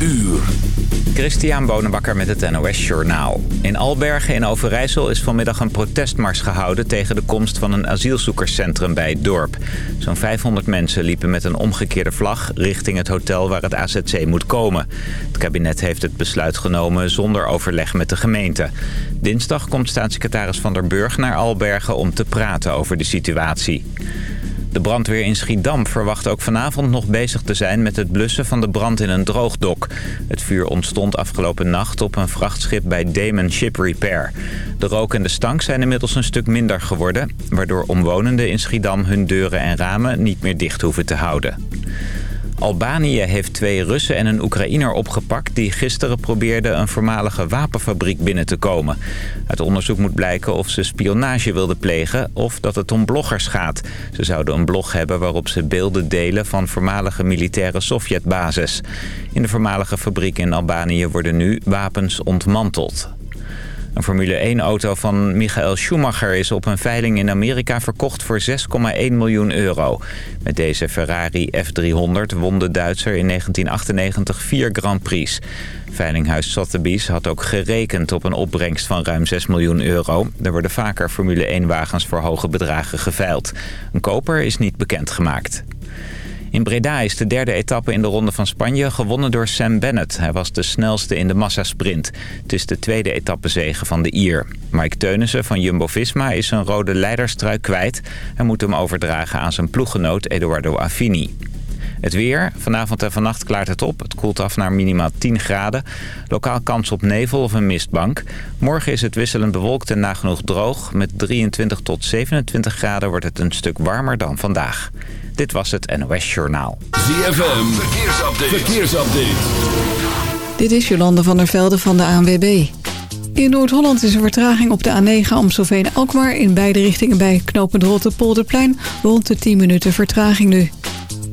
uur. Christian Bonenbakker met het NOS Journaal. In Albergen in Overijssel is vanmiddag een protestmars gehouden... tegen de komst van een asielzoekerscentrum bij het dorp. Zo'n 500 mensen liepen met een omgekeerde vlag... richting het hotel waar het AZC moet komen. Het kabinet heeft het besluit genomen zonder overleg met de gemeente. Dinsdag komt staatssecretaris Van der Burg naar Albergen... om te praten over de situatie. De brandweer in Schiedam verwacht ook vanavond nog bezig te zijn met het blussen van de brand in een droogdok. Het vuur ontstond afgelopen nacht op een vrachtschip bij Damon Ship Repair. De rook en de stank zijn inmiddels een stuk minder geworden... waardoor omwonenden in Schiedam hun deuren en ramen niet meer dicht hoeven te houden. Albanië heeft twee Russen en een Oekraïner opgepakt... die gisteren probeerden een voormalige wapenfabriek binnen te komen. Uit onderzoek moet blijken of ze spionage wilden plegen... of dat het om bloggers gaat. Ze zouden een blog hebben waarop ze beelden delen... van voormalige militaire Sovjetbases. In de voormalige fabriek in Albanië worden nu wapens ontmanteld. Een Formule 1-auto van Michael Schumacher is op een veiling in Amerika verkocht voor 6,1 miljoen euro. Met deze Ferrari F300 won de Duitser in 1998 vier Grand Prix. Veilinghuis Sotheby's had ook gerekend op een opbrengst van ruim 6 miljoen euro. Er worden vaker Formule 1-wagens voor hoge bedragen geveild. Een koper is niet bekendgemaakt. In Breda is de derde etappe in de Ronde van Spanje gewonnen door Sam Bennett. Hij was de snelste in de massasprint. Het is de tweede etappezege van de Ier. Mike Teunissen van Jumbo-Visma is zijn rode leiderstrui kwijt. Hij moet hem overdragen aan zijn ploeggenoot Eduardo Affini. Het weer. Vanavond en vannacht klaart het op. Het koelt af naar minimaal 10 graden. Lokaal kans op nevel of een mistbank. Morgen is het wisselend bewolkt en nagenoeg droog. Met 23 tot 27 graden wordt het een stuk warmer dan vandaag. Dit was het NOS Journaal. ZFM. Verkeersupdate. Verkeersupdate. Dit is Jolande van der Velde van de ANWB. In Noord-Holland is er vertraging op de A9 Amstelveen-Alkmaar... in beide richtingen bij knooppunt Rottepolderplein... rond de 10 minuten vertraging nu.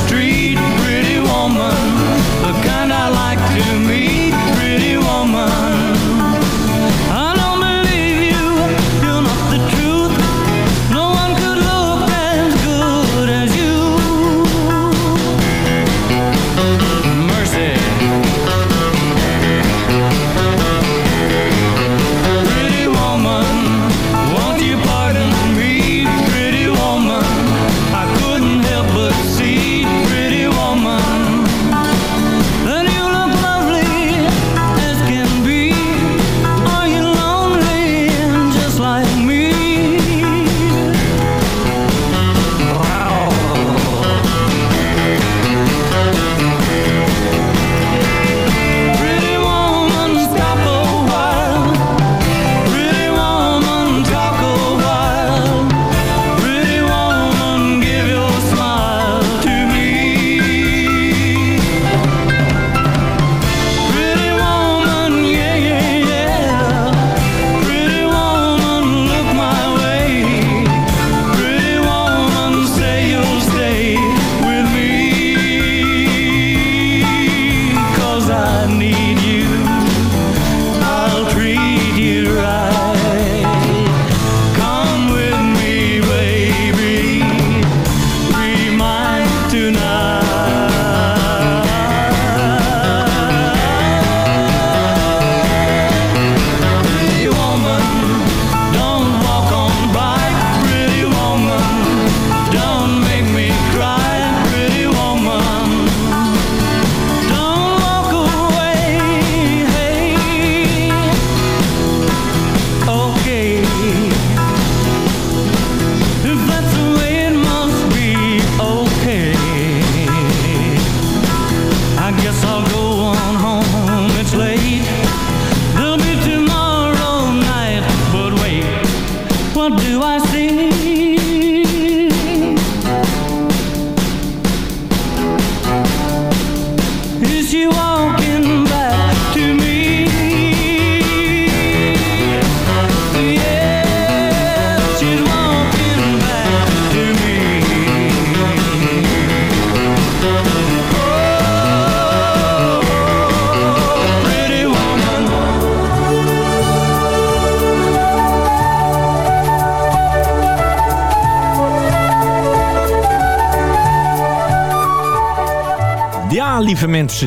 Street. Pretty woman, the kind I like to meet. Pretty woman,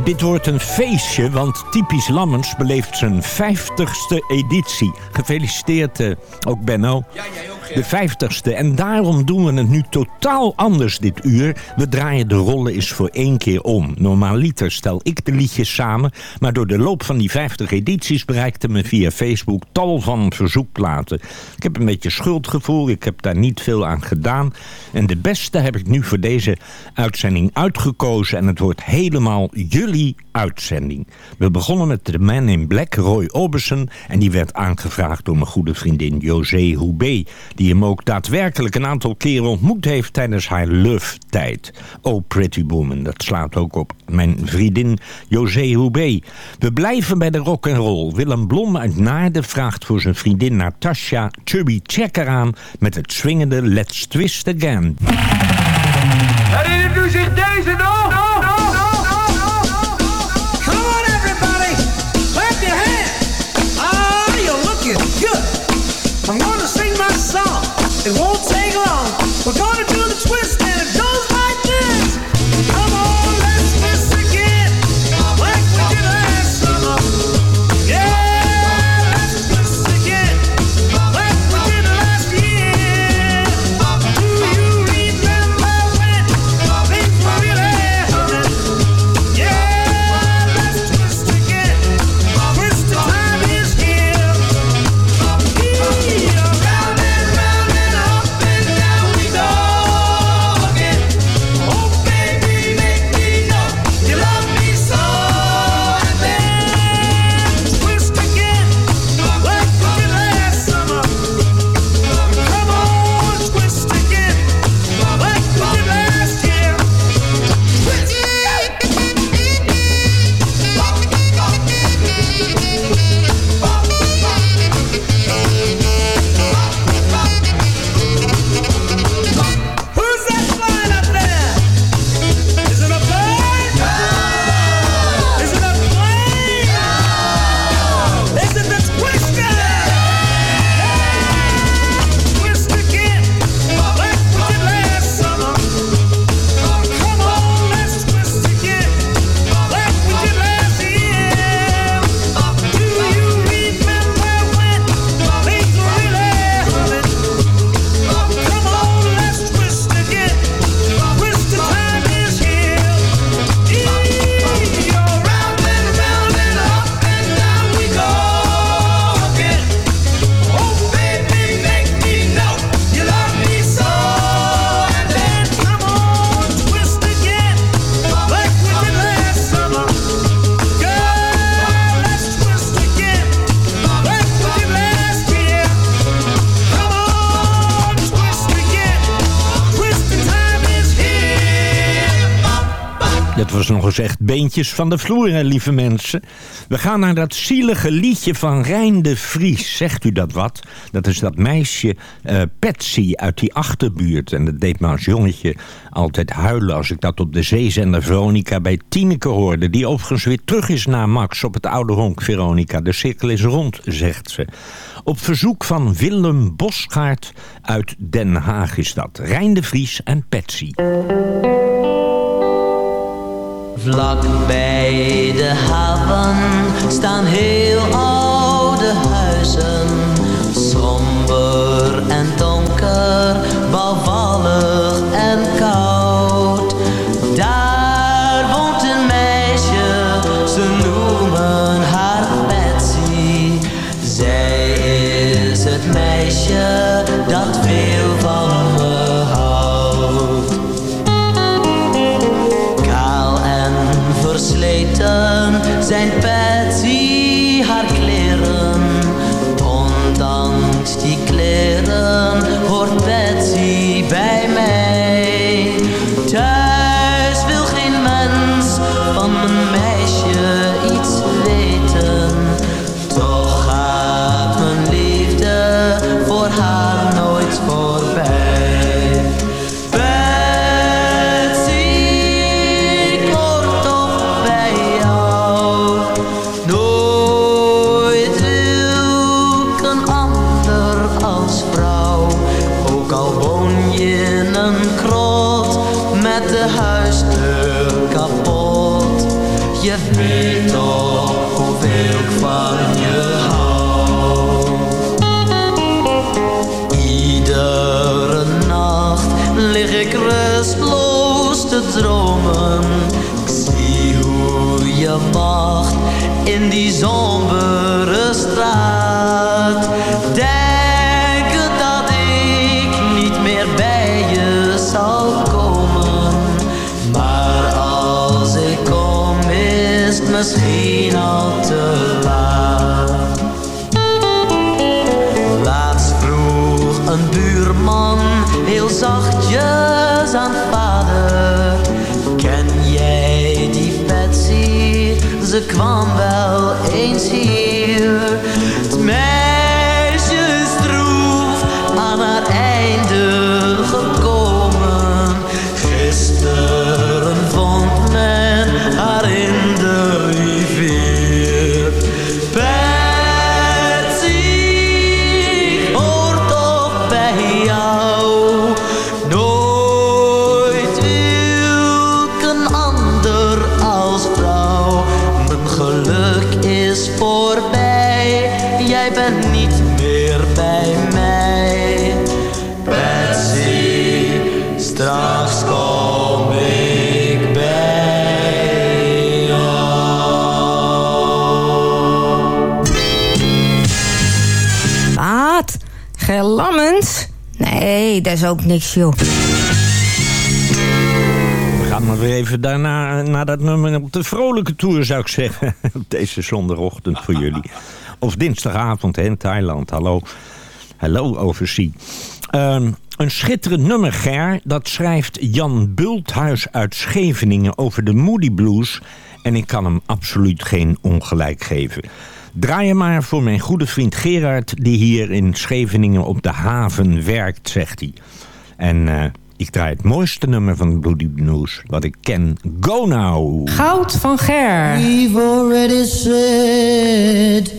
dit wordt een feestje, want Typisch Lammens beleeft zijn 50ste editie. Gefeliciteerd, eh, ook Benno. Ja, De 50ste. En daarom doen we het nu totaal anders dit uur. We draaien de rollen eens voor één keer om. Normaaliter stel ik de liedjes samen, maar door de loop van die 50 edities bereikte me via Facebook tal van verzoekplaten. Ik heb een beetje schuldgevoel, ik heb daar niet veel aan gedaan. En de beste heb ik nu voor deze uitzending uitgekozen en het wordt helemaal jullie uitzending. We begonnen met de Man in Black, Roy Orbison. En die werd aangevraagd door mijn goede vriendin José Houbé. Die hem ook daadwerkelijk een aantal keren ontmoet heeft tijdens haar love-tijd. Oh Pretty Woman, dat slaat ook op mijn vriendin José Houbé. We blijven bij de rock and roll. Willem Blom uit Naarden vraagt voor zijn vriendin Natasha Chubby Checker aan... met het swingende Let's Twist Again. Herinnert u zich deze nog? Beentjes van de vloer, lieve mensen. We gaan naar dat zielige liedje van Rijn de Vries. Zegt u dat wat? Dat is dat meisje eh, Patsy uit die achterbuurt. En dat deed me als jongetje altijd huilen... als ik dat op de zeezender Veronica bij Tineke hoorde... die overigens weer terug is naar Max op het oude honk Veronica. De cirkel is rond, zegt ze. Op verzoek van Willem Bosgaard uit Den Haag is dat. Rijn de Vries en Patsy. Vlak bij de haven staan heel oude in die Ze kwam wel eens hier. Ook niks, joh. We gaan maar weer even daarna naar dat nummer op de vrolijke tour, zou ik zeggen. Op Deze zondagochtend voor jullie. Of dinsdagavond in Thailand. Hallo, hallo overzee. Ehm, een schitterend nummer, Ger. Dat schrijft Jan Bulthuis uit Scheveningen over de Moody Blues. En ik kan hem absoluut geen ongelijk geven. Draai je maar voor mijn goede vriend Gerard... die hier in Scheveningen op de haven werkt, zegt hij. En eh, ik draai het mooiste nummer van Bloody Blues... wat ik ken. Go Now! Goud van Ger. We've already said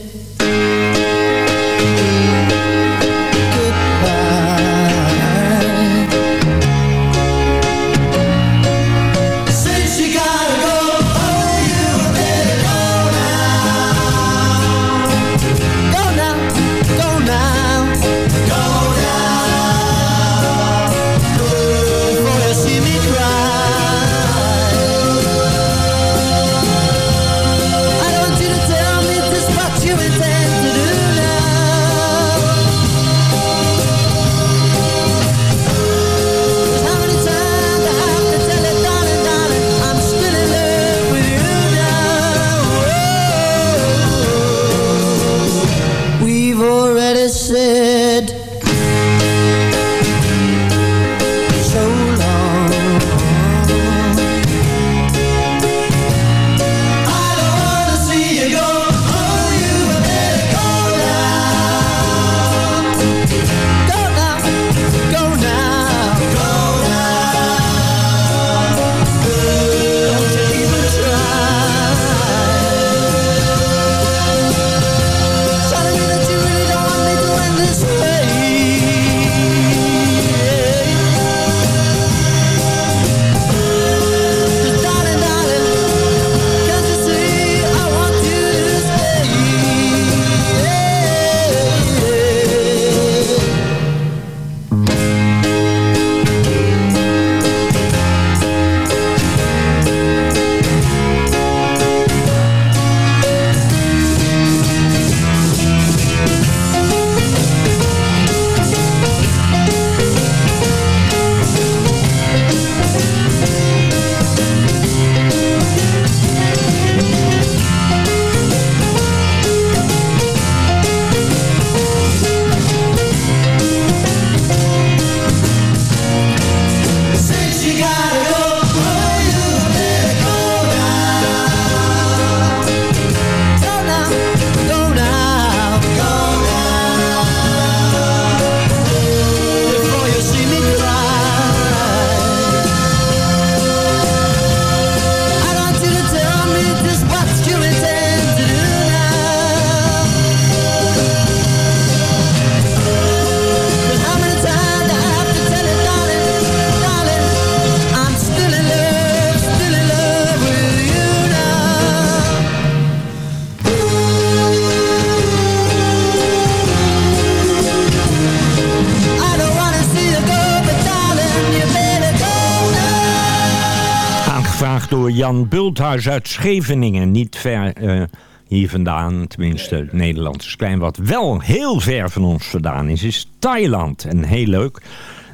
Bulthuis uit Scheveningen. Niet ver eh, hier vandaan, tenminste Nederland is klein. Wat wel heel ver van ons vandaan is, is Thailand. En heel leuk.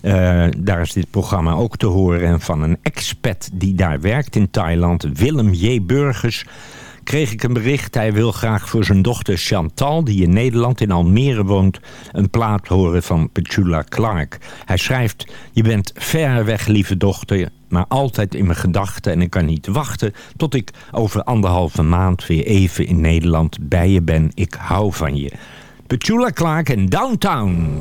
Eh, daar is dit programma ook te horen. En van een expat die daar werkt in Thailand, Willem J. Burgers kreeg ik een bericht. Hij wil graag voor zijn dochter Chantal, die in Nederland in Almere woont, een plaat horen van Petula Clark. Hij schrijft, je bent ver weg, lieve dochter, maar altijd in mijn gedachten en ik kan niet wachten tot ik over anderhalve maand weer even in Nederland bij je ben. Ik hou van je. Petula Clark in Downtown.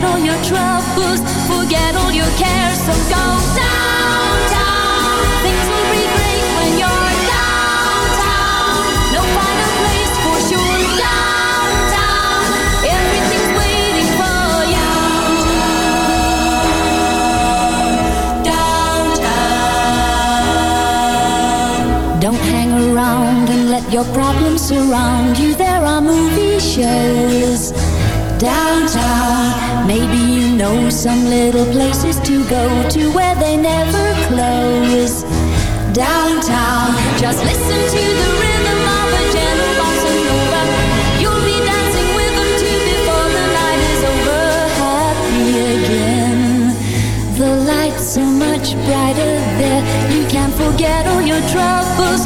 Forget all your troubles, forget all your cares. So go downtown. Things will be great when you're downtown. No place for sure. Downtown, waiting for you. Downtown. Don't hang around and let your problems surround you. There are movie shows downtown. Maybe you know some little places to go to where they never close. Downtown, just listen to the rhythm of a gentle bossa nova. You'll be dancing with them too before the night is over. Happy again. The lights are much brighter there. You can't forget all your troubles,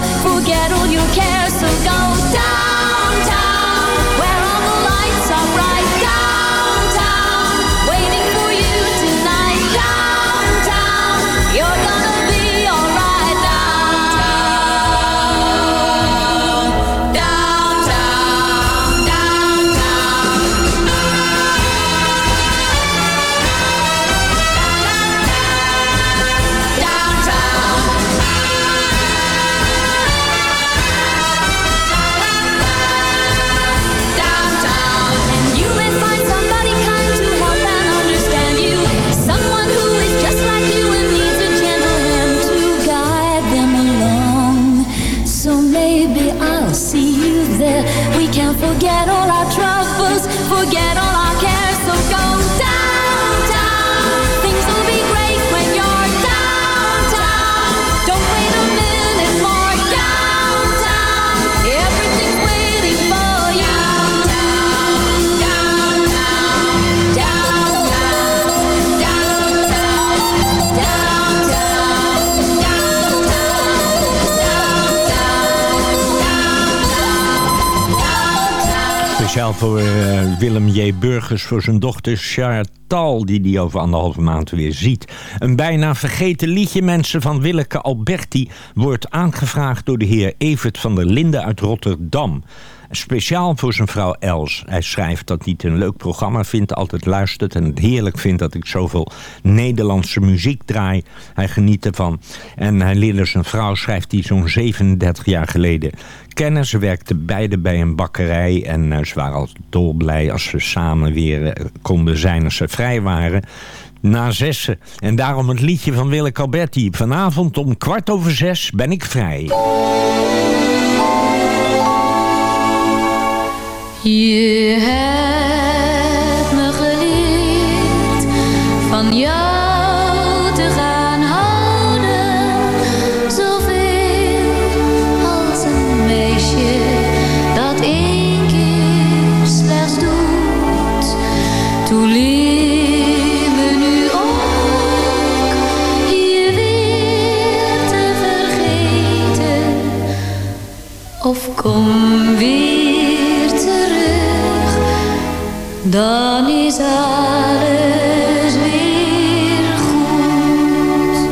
voor eh, Willem J. Burgers voor zijn dochter Chantal... die die over anderhalve maand weer ziet. Een bijna vergeten liedje, mensen, van Willeke Alberti... wordt aangevraagd door de heer Evert van der Linden uit Rotterdam. Speciaal voor zijn vrouw Els. Hij schrijft dat hij het een leuk programma vindt, altijd luistert... en het heerlijk vindt dat ik zoveel Nederlandse muziek draai. Hij geniet ervan. En hij leerde zijn vrouw, schrijft hij zo'n 37 jaar geleden kennen. Ze werkten beide bij een bakkerij en eh, ze waren altijd dolblij als ze samen weer eh, konden zijn als ze vrij waren. Na zessen. En daarom het liedje van Willeke Alberti. Vanavond om kwart over zes ben ik vrij. Je hebt me geleerd van jou te gaan houden. Zoveel als een meisje dat één keer slechts doet. Toen leer me nu ook je weer te vergeten. Of kom weer dan is alles weer goed.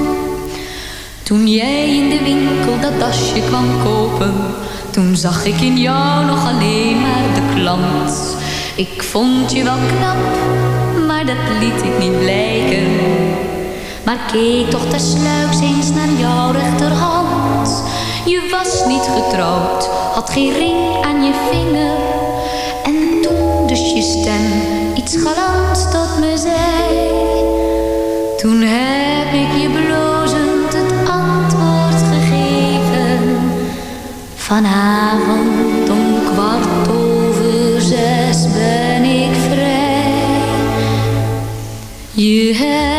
Toen jij in de winkel dat tasje kwam kopen, toen zag ik in jou nog alleen maar de klant. Ik vond je wel knap, maar dat liet ik Maar keek toch tersluiks eens naar jouw rechterhand. Je was niet getrouwd, had geen ring aan je vinger. Je stem iets galants tot me zei. Toen heb ik je blozend het antwoord gegeven. Vanavond om kwart over zes ben ik vrij. Je hebt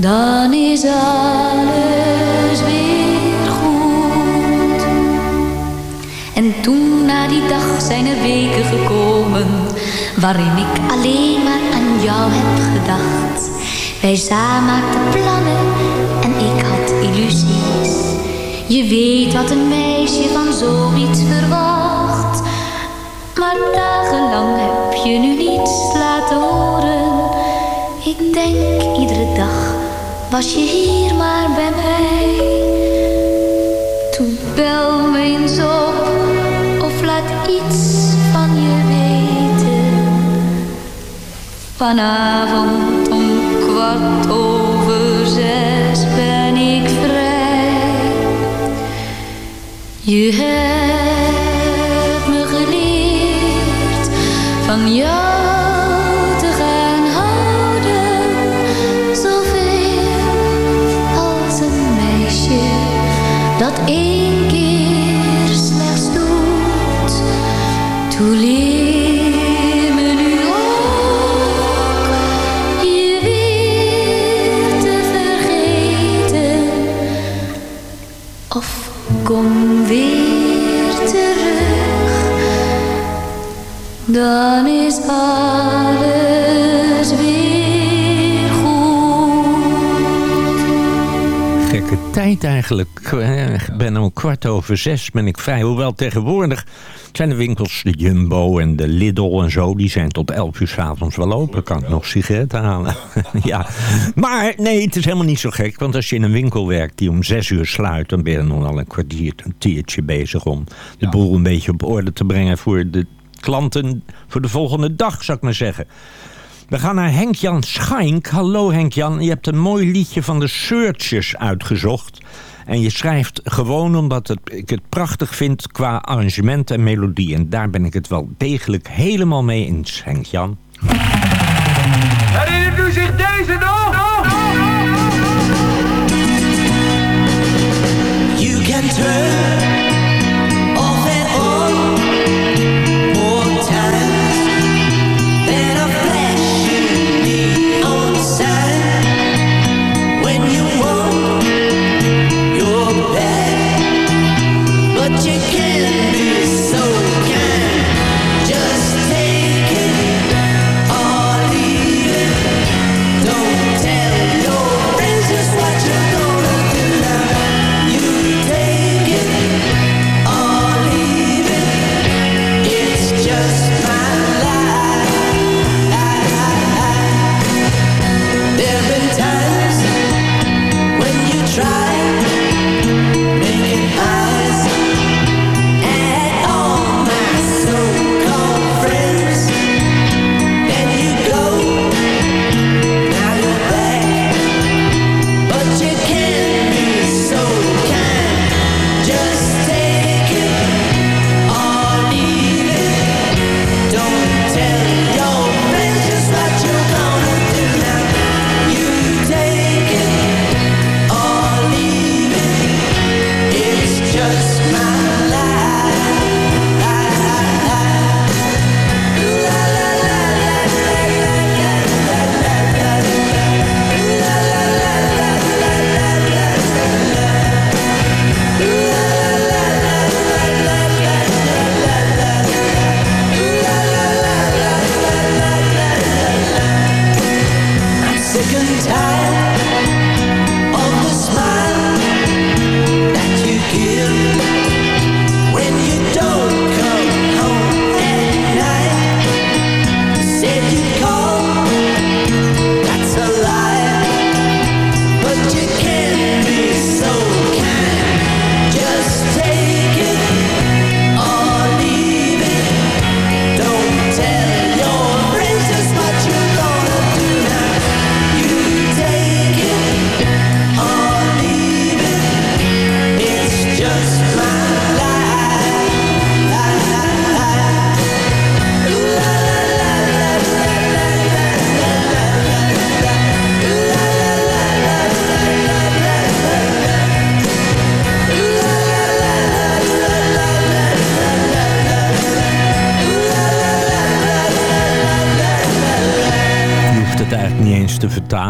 dan is alles weer goed. En toen na die dag zijn er weken gekomen waarin ik alleen maar aan jou heb gedacht. Wij samen maakten plannen en ik had illusies. Je weet wat een meisje van zoiets verwacht. Maar dagenlang heb je nu niets laten horen. Ik denk was je hier maar bij mij. Toen bel me eens op of laat iets van je weten. Vanavond om kwart over zes ben ik vrij. Je hebt tijd eigenlijk. Eh, Ik ben om kwart over zes ben ik vrij. Hoewel tegenwoordig zijn de winkels, de Jumbo en de Lidl en zo... die zijn tot elf uur s'avonds wel open. Kan ik nog sigaretten halen. ja. Maar nee, het is helemaal niet zo gek. Want als je in een winkel werkt die om zes uur sluit... dan ben je nog al een kwartiertje bezig om de boel een beetje op orde te brengen... voor de klanten voor de volgende dag, zou ik maar zeggen. We gaan naar Henk-Jan Schaink. Hallo Henk-Jan, je hebt een mooi liedje van de Searchers uitgezocht. En je schrijft gewoon omdat het, ik het prachtig vind qua arrangement en melodie. En daar ben ik het wel degelijk helemaal mee eens, Henk-Jan. Herinnert u zich deze nog? You can turn magic.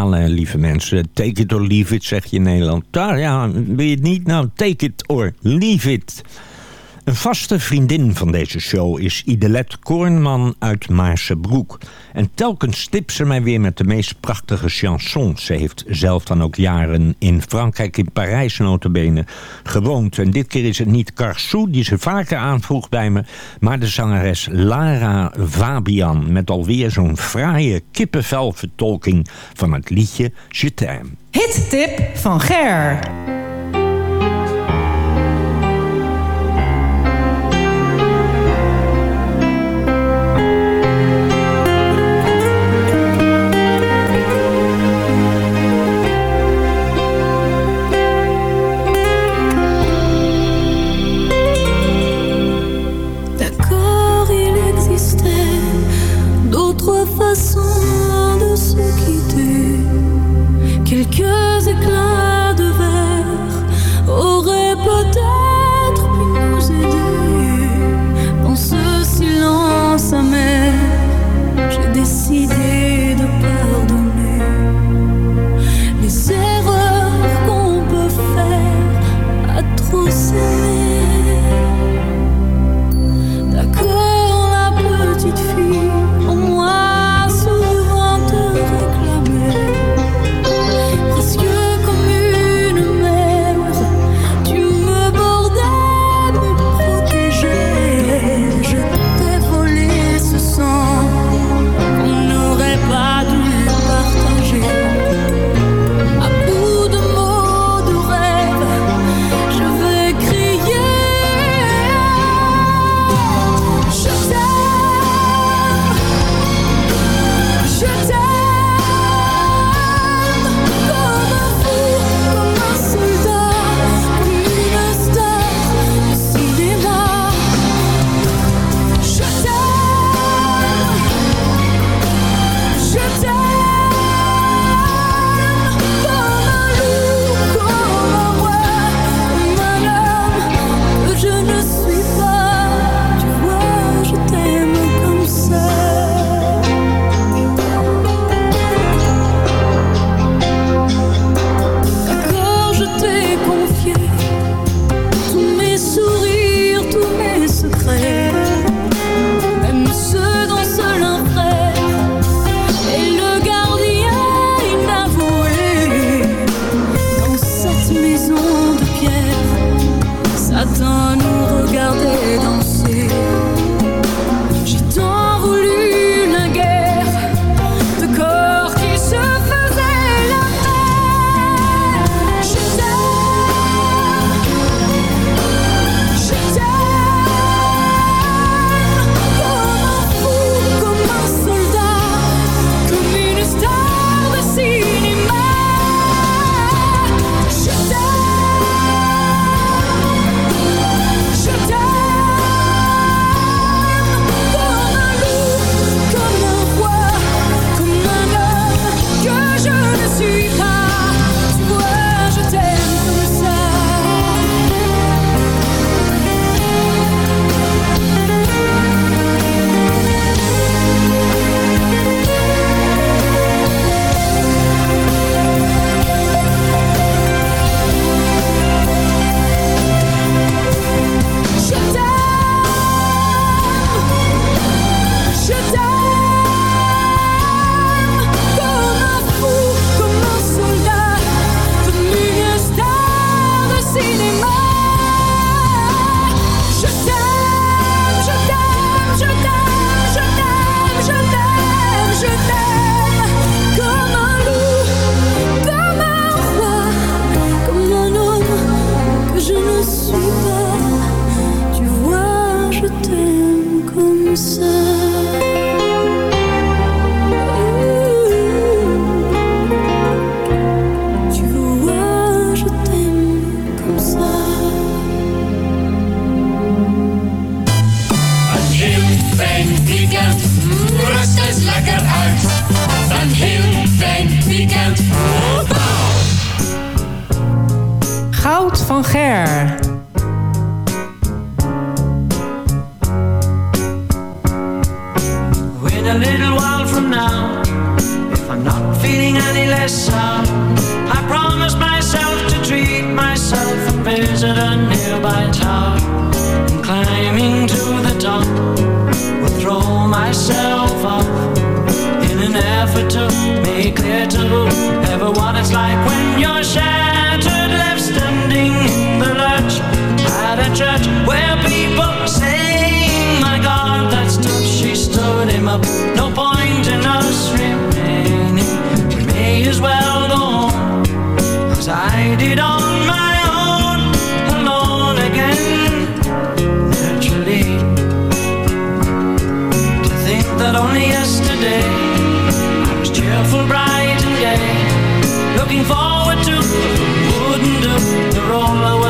lieve mensen. Take it or leave it, zeg je in Nederland. Daar, ja, wil je het niet? Nou, take it or leave it. Een vaste vriendin van deze show is Idelet Kornman uit Maarsebroek. En telkens tipt ze mij weer met de meest prachtige chansons. Ze heeft zelf dan ook jaren in Frankrijk, in Parijs notabene, gewoond. En dit keer is het niet Carso, die ze vaker aanvroeg bij me... maar de zangeres Lara Fabian... met alweer zo'n fraaie kippenvelvertolking van het liedje Je Hit-tip van Ger.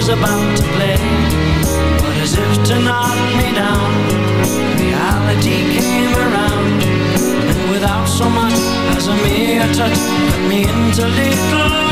Was about to play. But as if to knock me down, reality came around, and without so much as a mere touch, cut me into little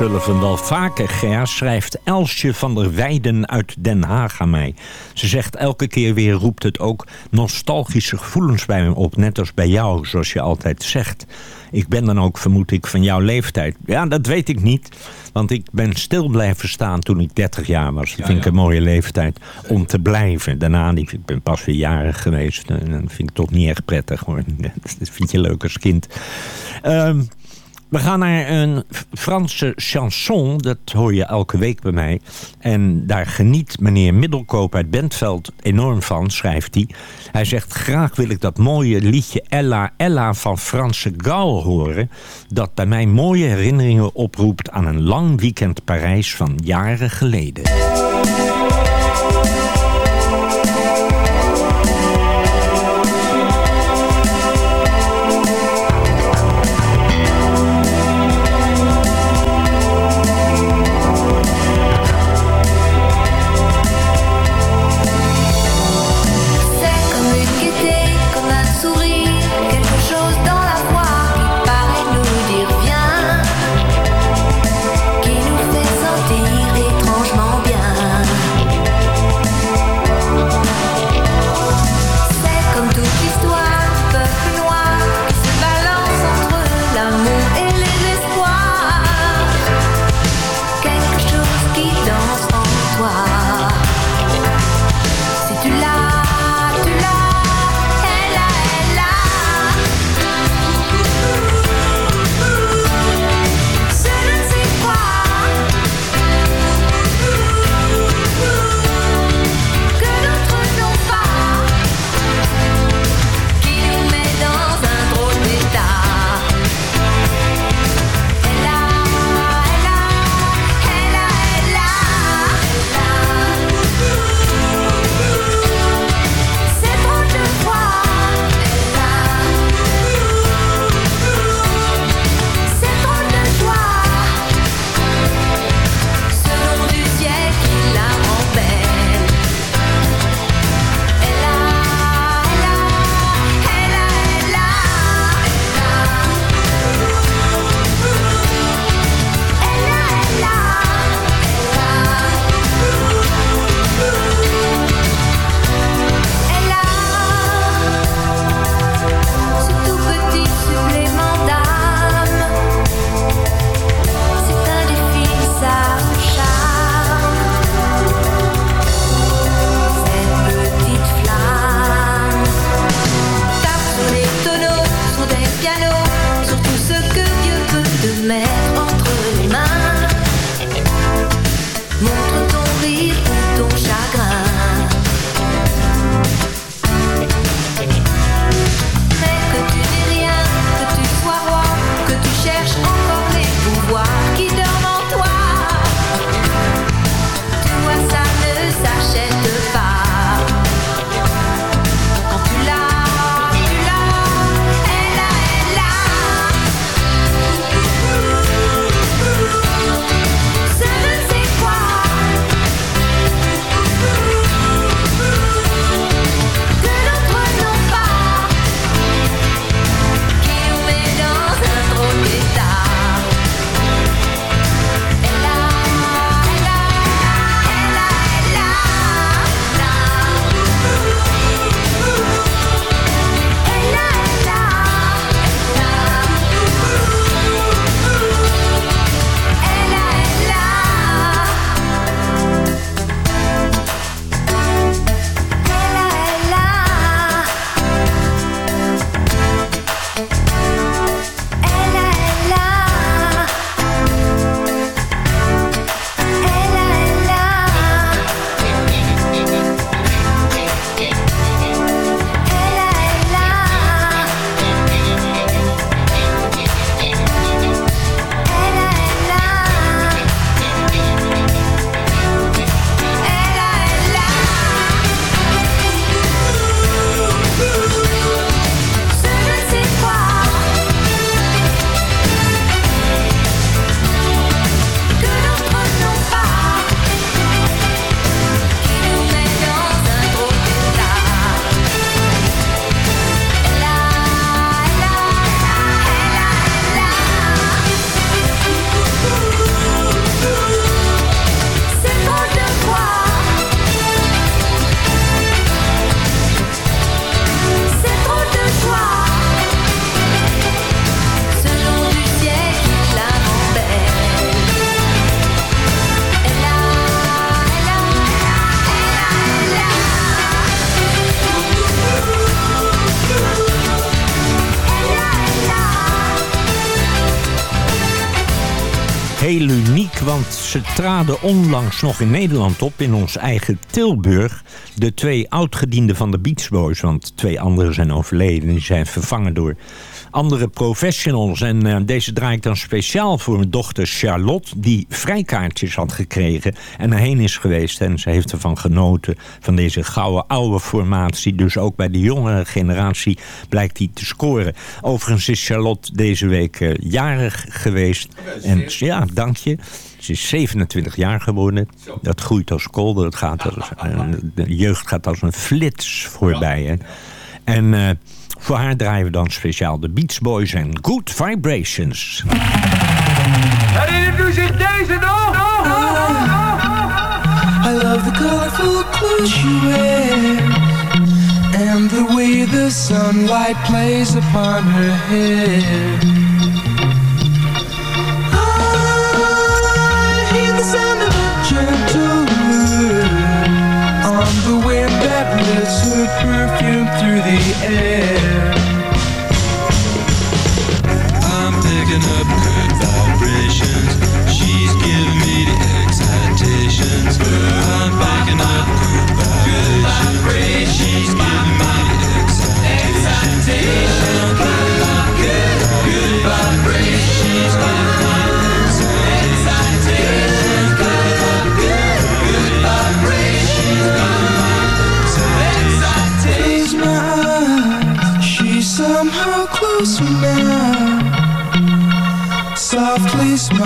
Gilbert O'Sullivan wel vaker, Ger, schrijft Elsje van der Weijden uit Den Haag aan mij. Ze zegt elke keer weer roept het ook nostalgische gevoelens bij me op, net als bij jou, zoals je altijd zegt. Ik ben dan ook, vermoed ik, van jouw leeftijd. Ja, dat weet ik niet, want ik ben stil blijven staan toen ik 30 jaar was. Dat vind ik een mooie leeftijd om te blijven. Daarna, ik ben pas weer jarig geweest en dat vind ik toch niet echt prettig hoor. Dat vind je leuk als kind. Ehm, we gaan naar een Franse chanson. Dat hoor je elke week bij mij. En daar geniet meneer Middelkoop uit Bentveld enorm van, schrijft hij. Hij zegt, graag wil ik dat mooie liedje Ella Ella van Franse Gal horen. Dat bij mij mooie herinneringen oproept aan een lang weekend Parijs van jaren geleden. Traden onlangs nog in Nederland op in ons eigen Tilburg. De twee oudgedienden van de Beach want twee anderen zijn overleden. Die zijn vervangen door andere professionals. En eh, deze draai ik dan speciaal voor mijn dochter Charlotte... die vrijkaartjes had gekregen en erheen is geweest. En ze heeft ervan genoten, van deze gouden oude formatie. Dus ook bij de jongere generatie blijkt die te scoren. Overigens is Charlotte deze week eh, jarig geweest. En ja, dank je. Ze is 27 jaar geworden. Dat groeit als kool. Dat gaat als, de jeugd gaat als een flits voorbij. Hè. En eh, voor haar draaien we dan speciaal de Beach Boys en Good Vibrations. En nu zit deze nog. I love the colorful clothes she wears And the way the sunlight plays upon her hair her perfume through the air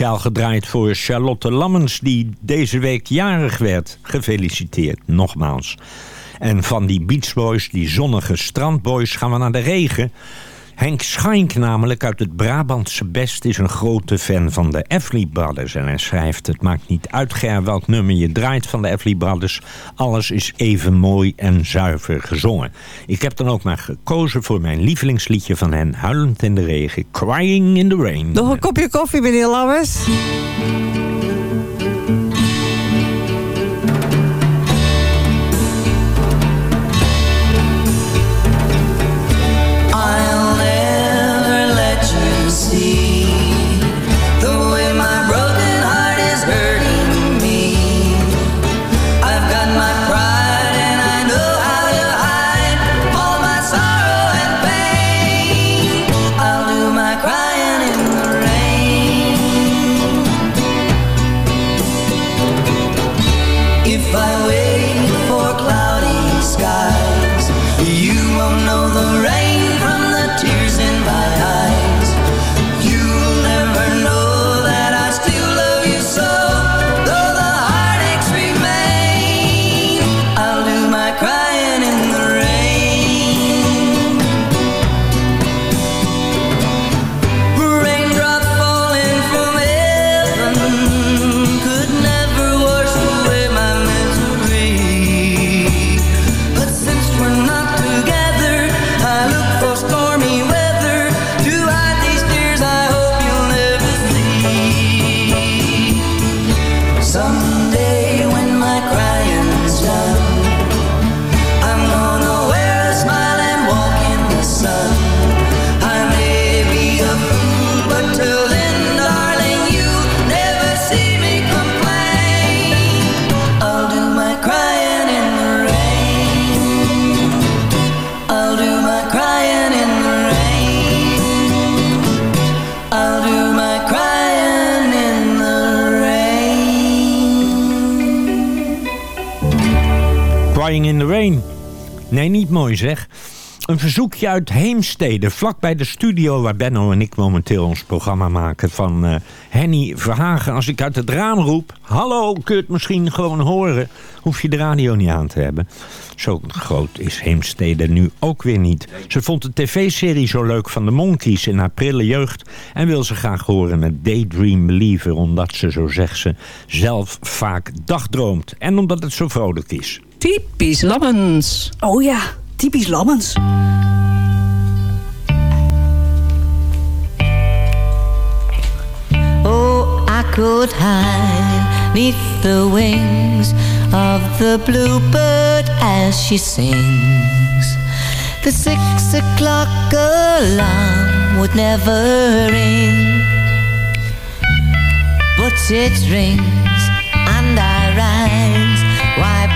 Speciaal gedraaid voor Charlotte Lammens, die deze week jarig werd. Gefeliciteerd, nogmaals. En van die Beach Boys, die zonnige strandboys, gaan we naar de regen. Henk Schank namelijk uit het Brabantse Best is een grote fan van de Everly Brothers. En hij schrijft, het maakt niet uit Ger welk nummer je draait van de Everly Brothers. Alles is even mooi en zuiver gezongen. Ik heb dan ook maar gekozen voor mijn lievelingsliedje van hen. Huilend in de regen, Crying in the Rain. Nog een kopje koffie, meneer Lammers? In the Rain. Nee, niet mooi zeg. Een verzoekje uit Heemstede, vlakbij de studio waar Benno en ik momenteel ons programma maken van eh, Henny Verhagen. Als ik uit het raam roep, hallo, kun je het misschien gewoon horen, hoef je de radio niet aan te hebben. Zo groot is Heemstede nu ook weer niet. Ze vond de tv-serie zo leuk van de Monkeys in haar prille jeugd en wil ze graag horen met Daydream Believer, omdat ze, zo zegt ze, zelf vaak dagdroomt en omdat het zo vrolijk is. Typisch Lammens. Oh ja, typisch Lammens. Oh, I could hide neath the wings of the bluebird as she sings. The six o'clock alarm would never ring, but it rings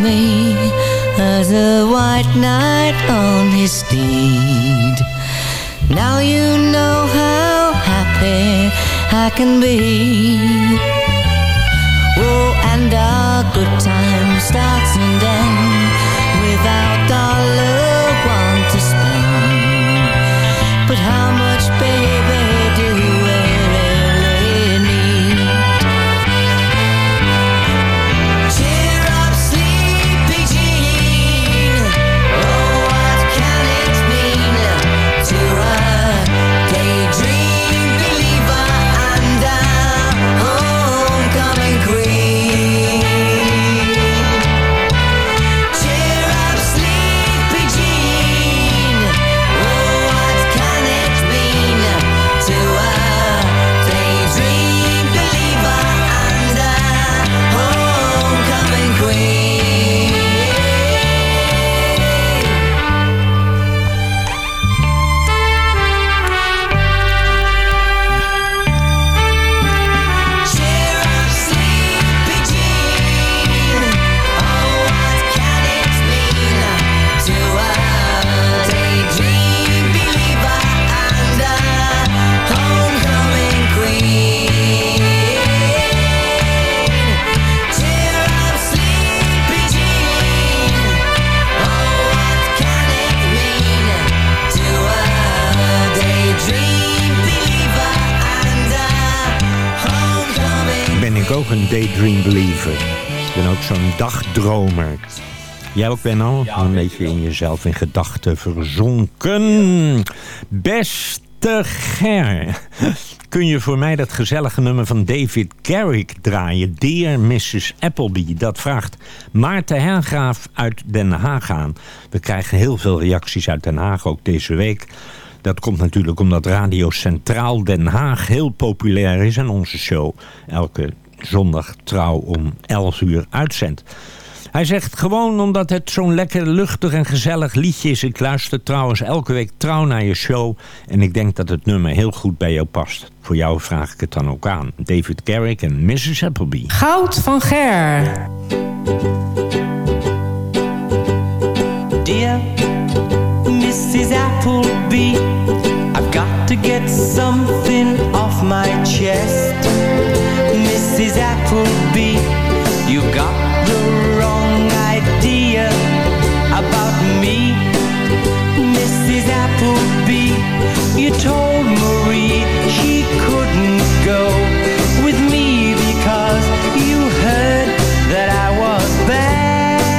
Me as a white knight on his steed. Now you know how happy I can be. Oh, and our good time starts and ends without dollar one ik ook een daydream believer. Ik ben ook zo'n dagdromer. Jij ook, Benno? een beetje in jezelf in gedachten verzonken. Beste Ger, kun je voor mij dat gezellige nummer van David Garrick draaien? Dear Mrs. Appleby. Dat vraagt Maarten Hergraaf uit Den Haag aan. We krijgen heel veel reacties uit Den Haag, ook deze week. Dat komt natuurlijk omdat Radio Centraal Den Haag heel populair is... en onze show elke zondag trouw om 11 uur uitzendt. Hij zegt gewoon omdat het zo'n lekker luchtig en gezellig liedje is. Ik luister trouwens elke week trouw naar je show. En ik denk dat het nummer heel goed bij jou past. Voor jou vraag ik het dan ook aan. David Garrick en Mrs. Appleby. Goud van Ger. Dear Mrs. Appleby, I've got to get something off my chest. Mrs. Appleby, you got the wrong idea about me. Mrs. Appleby, you told Marie she couldn't go with me because you heard that I was bad.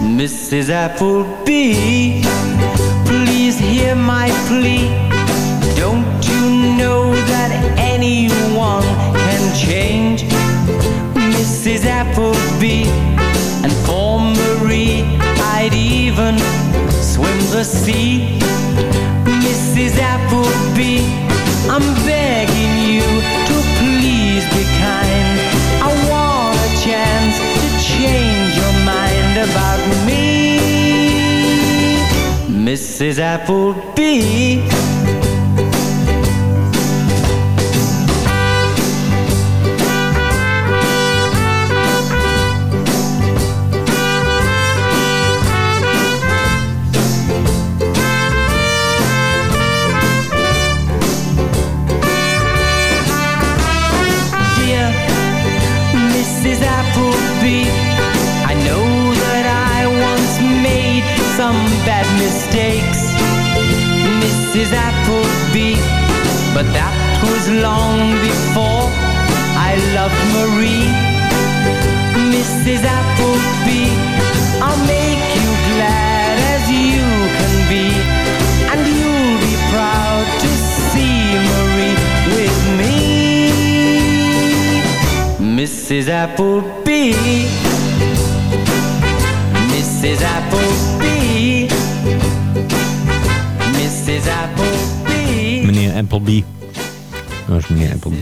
Mrs. Appleby, please hear my plea. and change. Mrs. Appleby and poor Marie, I'd even swim the sea. Mrs. Appleby, I'm begging you to please be kind. I want a chance to change your mind about me. Mrs. Appleby Mrs. Applebee, Mrs. Applebee, Mrs. Applebee. Meneer Appleby. Dat was meneer Appleby.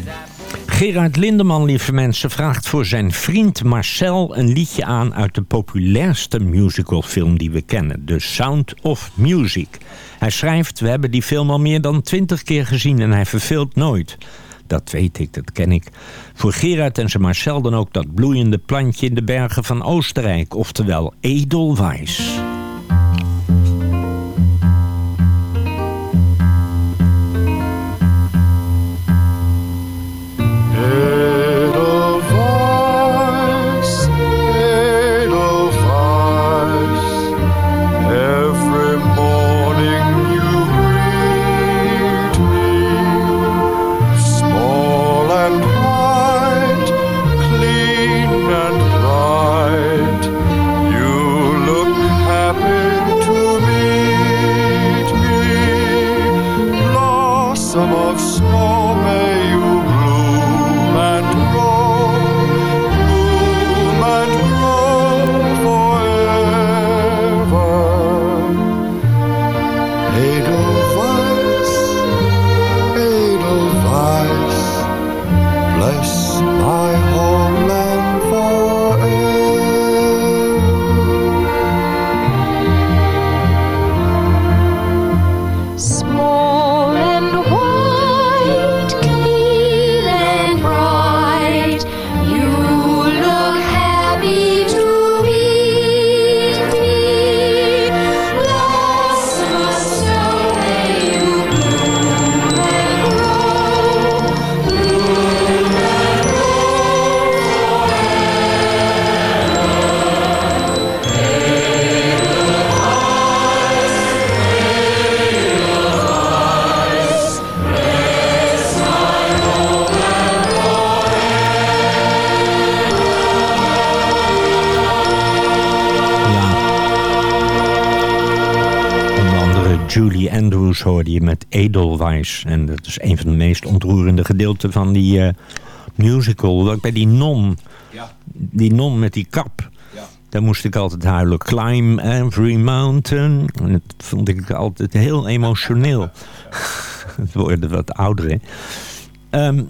Gerard Lindeman, lieve mensen, vraagt voor zijn vriend Marcel een liedje aan uit de populairste musicalfilm die we kennen, The Sound of Music. Hij schrijft, we hebben die film al meer dan twintig keer gezien en hij verveelt nooit. Dat weet ik, dat ken ik. Voor Gerard en zijn Marcel dan ook dat bloeiende plantje in de bergen van Oostenrijk, oftewel Edelweiss. Of zo bij En dat is een van de meest ontroerende gedeelten van die eh, musical. Ook bij die non. Die non met die kap. Daar moest ik altijd huilen. Climb every mountain. En dat vond ik altijd heel emotioneel. Het worden wat ouder, hè? Ehm,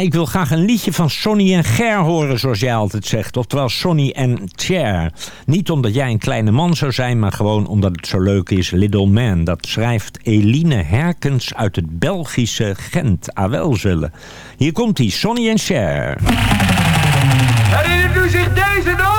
ik wil graag een liedje van Sonny en Ger horen, zoals jij altijd zegt. Oftewel Sonny en Cher. Niet omdat jij een kleine man zou zijn, maar gewoon omdat het zo leuk is. Little Man, dat schrijft Eline Herkens uit het Belgische Gent. Awelzullen. Hier komt hij, Sonny en Cher. Herinnert u zich deze nog?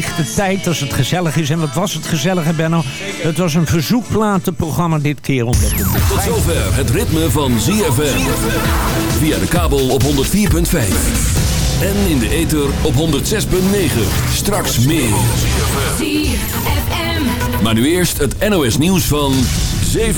Vliegt de tijd als het gezellig is. En wat was het gezellig, hè, Benno? Het was een verzoekplatenprogramma dit keer. Omdat het Tot zover het ritme van ZFM. Via de kabel op 104.5. En in de ether op 106.9. Straks meer. Maar nu eerst het NOS nieuws van 7